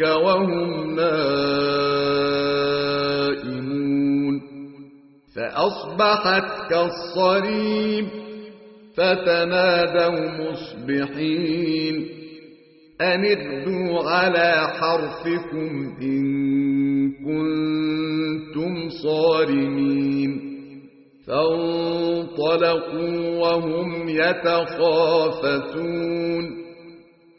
ربك وهم نائمون فأصبحت كالصريم فتنادوا مصبحين أن اغدوا على حرفكم إن كنتم صارمين فانطلقوا وهم يتخافتون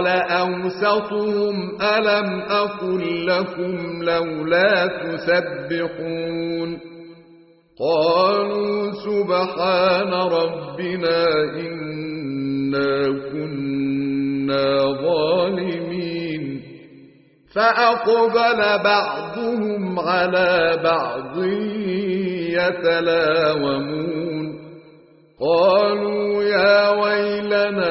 قال أوسطهم ألم أقل لكم لولا تسبحون قالوا سبحان ربنا إنا كنا ظالمين فأقبل بعضهم على بعض يتلاومون قالوا يا ويلنا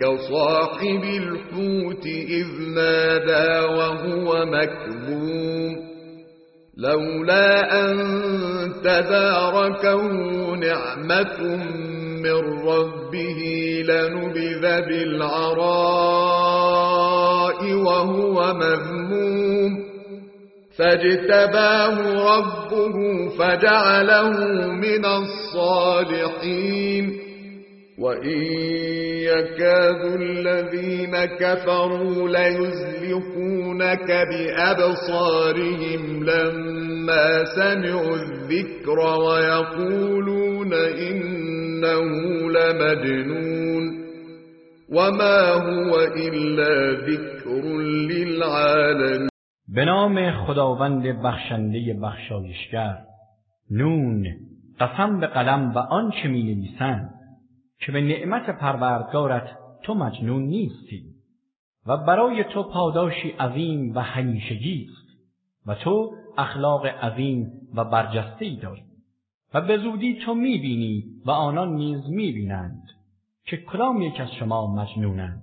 كصاحب الحوت إذ نادى وهو مكذوم لولا أن تداركه نعمة من ربه لنبذ بالعراء وهو مذموم فاجتباه ربه فجعله من الصالحين وإن يكاد الذين كفروا ليزلقونك بأبصارهم لما سمعوا الذكر ويقولون إنه لمجنون وما هو إلا ذكر للعالمين به نام خداوند بخشنده بخشایشگر. نون قسم به قلم و آنچه می نویسند که به نعمت پروردگارت تو مجنون نیستی و برای تو پاداشی عظیم و همیشگی است و تو اخلاق عظیم و برجسته داری و به زودی تو می‌بینی و آنان نیز می‌بینند که کدام یک از شما مجنونند.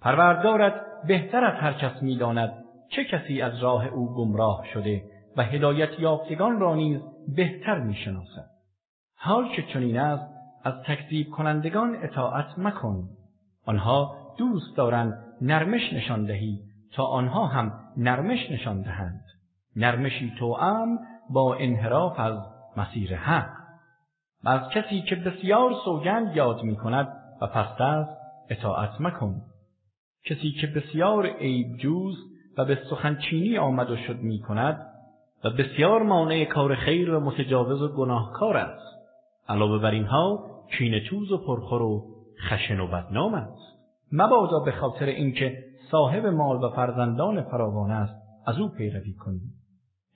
پروردگارت بهتر از هر کس می‌داند چه کسی از راه او گمراه شده و هدایت یافتگان را نیز بهتر می‌شناسد. حال که چنین است از تکذیب کنندگان اطاعت مکن. آنها دوست دارند نرمش نشان دهی تا آنها هم نرمش نشان دهند. نرمشی توأم با انحراف از مسیر حق. و از کسی که بسیار سوگند یاد می کند و پست است اطاعت مکن. کسی که بسیار عیب جوست و به سخن چینی آمد و شد می کند و بسیار مانع کار خیر و متجاوز و گناهکار است. علاوه بر اینها توز و پرخور و خشن و بدنام است. مبادا به خاطر اینکه صاحب مال و فرزندان فراوان است از او پیروی کنی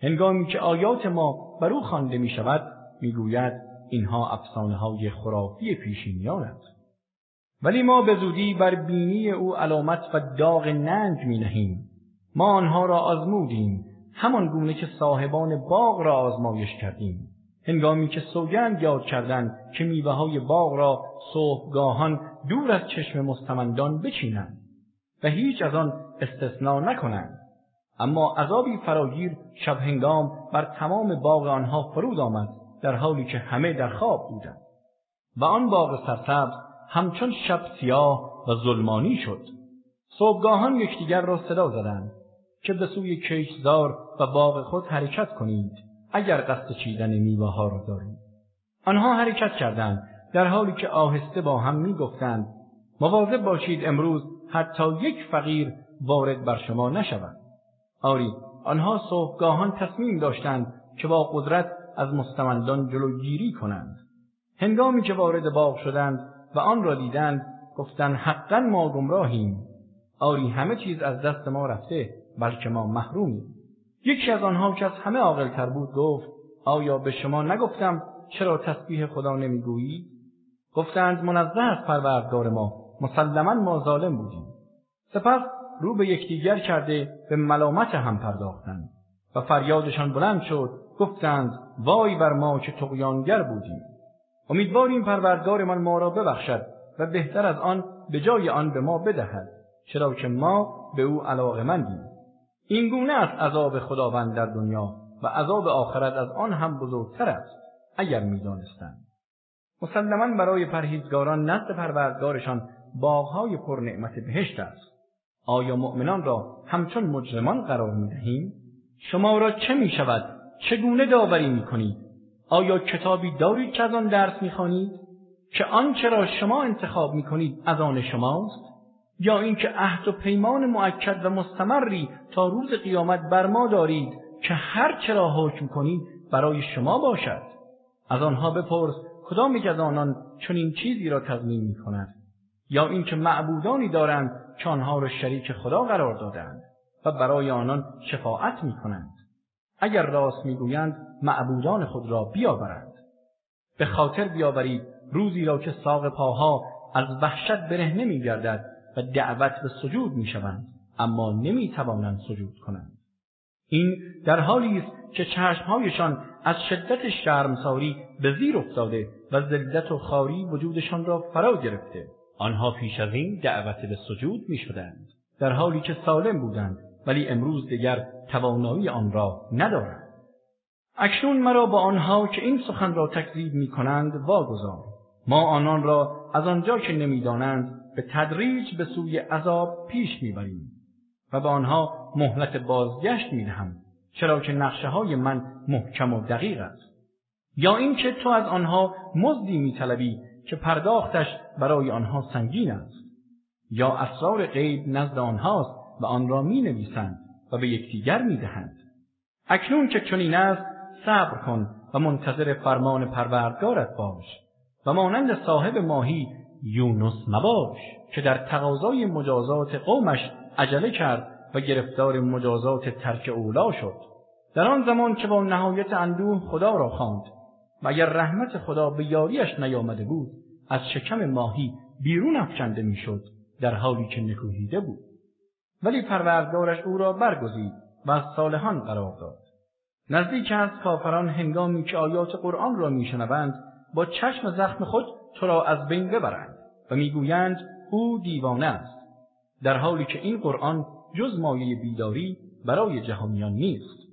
هنگامی که آیات ما بر او خوانده می شود می‌گوید اینها افسانه های خرافی پیشینیان است. ولی ما به زودی بر بینی او علامت و داغ ننگ می نهیم ما آنها را آزمودیم همان گونه که صاحبان باغ را آزمایش کردیم. هنگامی که سوگند یاد کردند که میوه های باغ را صبحگاهان دور از چشم مستمندان بچینند و هیچ از آن استثنا نکنند. اما عذابی فراگیر شب هنگام بر تمام باغ آنها فرود آمد در حالی که همه در خواب بودند. و آن باغ سرسبز همچون شب سیاه و ظلمانی شد. صبحگاهان یکدیگر را صدا زدند که به سوی کشتزار و باغ خود حرکت کنید. اگر قصد چیدن میوه ها را دارید آنها حرکت کردند در حالی که آهسته با هم می گفتند مواظب باشید امروز حتی یک فقیر وارد بر شما نشود. آری آنها صبحگاهان تصمیم داشتند که با قدرت از مستمندان جلوگیری کنند. هنگامی که وارد باغ شدند و آن را دیدند گفتند حقا ما گمراهیم. آری همه چیز از دست ما رفته بلکه ما محرومیم. یکی از آنها که از همه عاقلتر بود گفت آیا به شما نگفتم چرا تسبیح خدا نمی‌گویید گفتند منزه است پروردگار ما مسلما ما ظالم بودیم. سپس رو به یکدیگر کرده به ملامت هم پرداختند. و فریادشان بلند شد گفتند وای بر ما که طغیانگر بودیم. امیدواریم پروردگارمان ما را ببخشد و بهتر از آن به جای آن به ما بدهد چرا که ما به او علاقمندیم این گونه است عذاب خداوند در دنیا و عذاب آخرت از آن هم بزرگتر است اگر می‌دانستند مسلما برای پرهیزگاران نزد پروردگارشان باغهای پرنعمت بهشت است آیا مؤمنان را همچون مجرمان قرار می دهیم؟ شما را چه می شود؟ چگونه داوری می کنید؟ آیا کتابی دارید که از آن درس می خوانید؟ که آنچه را شما انتخاب می کنید از آن شماست؟ یا اینکه عهد و پیمان مؤکد و مستمری تا روز قیامت بر ما دارید که هر چه را حکم کنید برای شما باشد. از آنها بپرس کدام یک از آنان چنین چیزی را تضمین می کند یا اینکه معبودانی دارند که آنها را شریک خدا قرار دادند و برای آنان شفاعت می کنند اگر راست می‌گویند معبودان خود را بیاورند. به خاطر بیاورید روزی را که ساق پاها از وحشت برهنه میگردد و دعوت به سجود می‌شوند اما نمی‌توانند سجود کنند. این در حالی است که چشمهایشان از شدت شرمساری به زیر افتاده و ذلت و خواری وجودشان را فرا گرفته. آنها پیش از این دعوت به سجود می شدند در حالی که سالم بودند ولی امروز دیگر توانایی آن را ندارند. اکنون مرا با آنها که این سخن را تکذیب می کنند واگذار. ما آنان را از آنجا که نمی‌دانند به تدریج به سوی عذاب پیش می‌بریم و به آنها مهلت بازگشت می‌دهم چرا که نقشه های من محکم و دقیق است یا اینکه تو از آنها مزدی میطلبی که پرداختش برای آنها سنگین است یا اسرار غیب نزد آنهاست و آن را می نویسند و به یکدیگر می دهند. اکنون که چنین است صبر کن و منتظر فرمان پروردگارت باش و مانند صاحب ماهی یونس مباش که در تقاضای مجازات قومش عجله کرد و گرفتار مجازات ترک اولی شد. در آن زمان که با نهایت اندوه خدا را خواند. و اگر رحمت خدا به یاریش نیامده بود از شکم ماهی بیرون افکنده می‌شد در حالی که نکوهیده بود. ولی پروردگارش او را برگزید و از صالحان قرار داد. نزدیک از کافران هنگامی که آیات قرآن را میشنوند با چشم زخم خود تو را از بین ببرند و می‌گویند او دیوانه است در حالی که این قرآن جز مایه بیداری برای جهانیان نیست.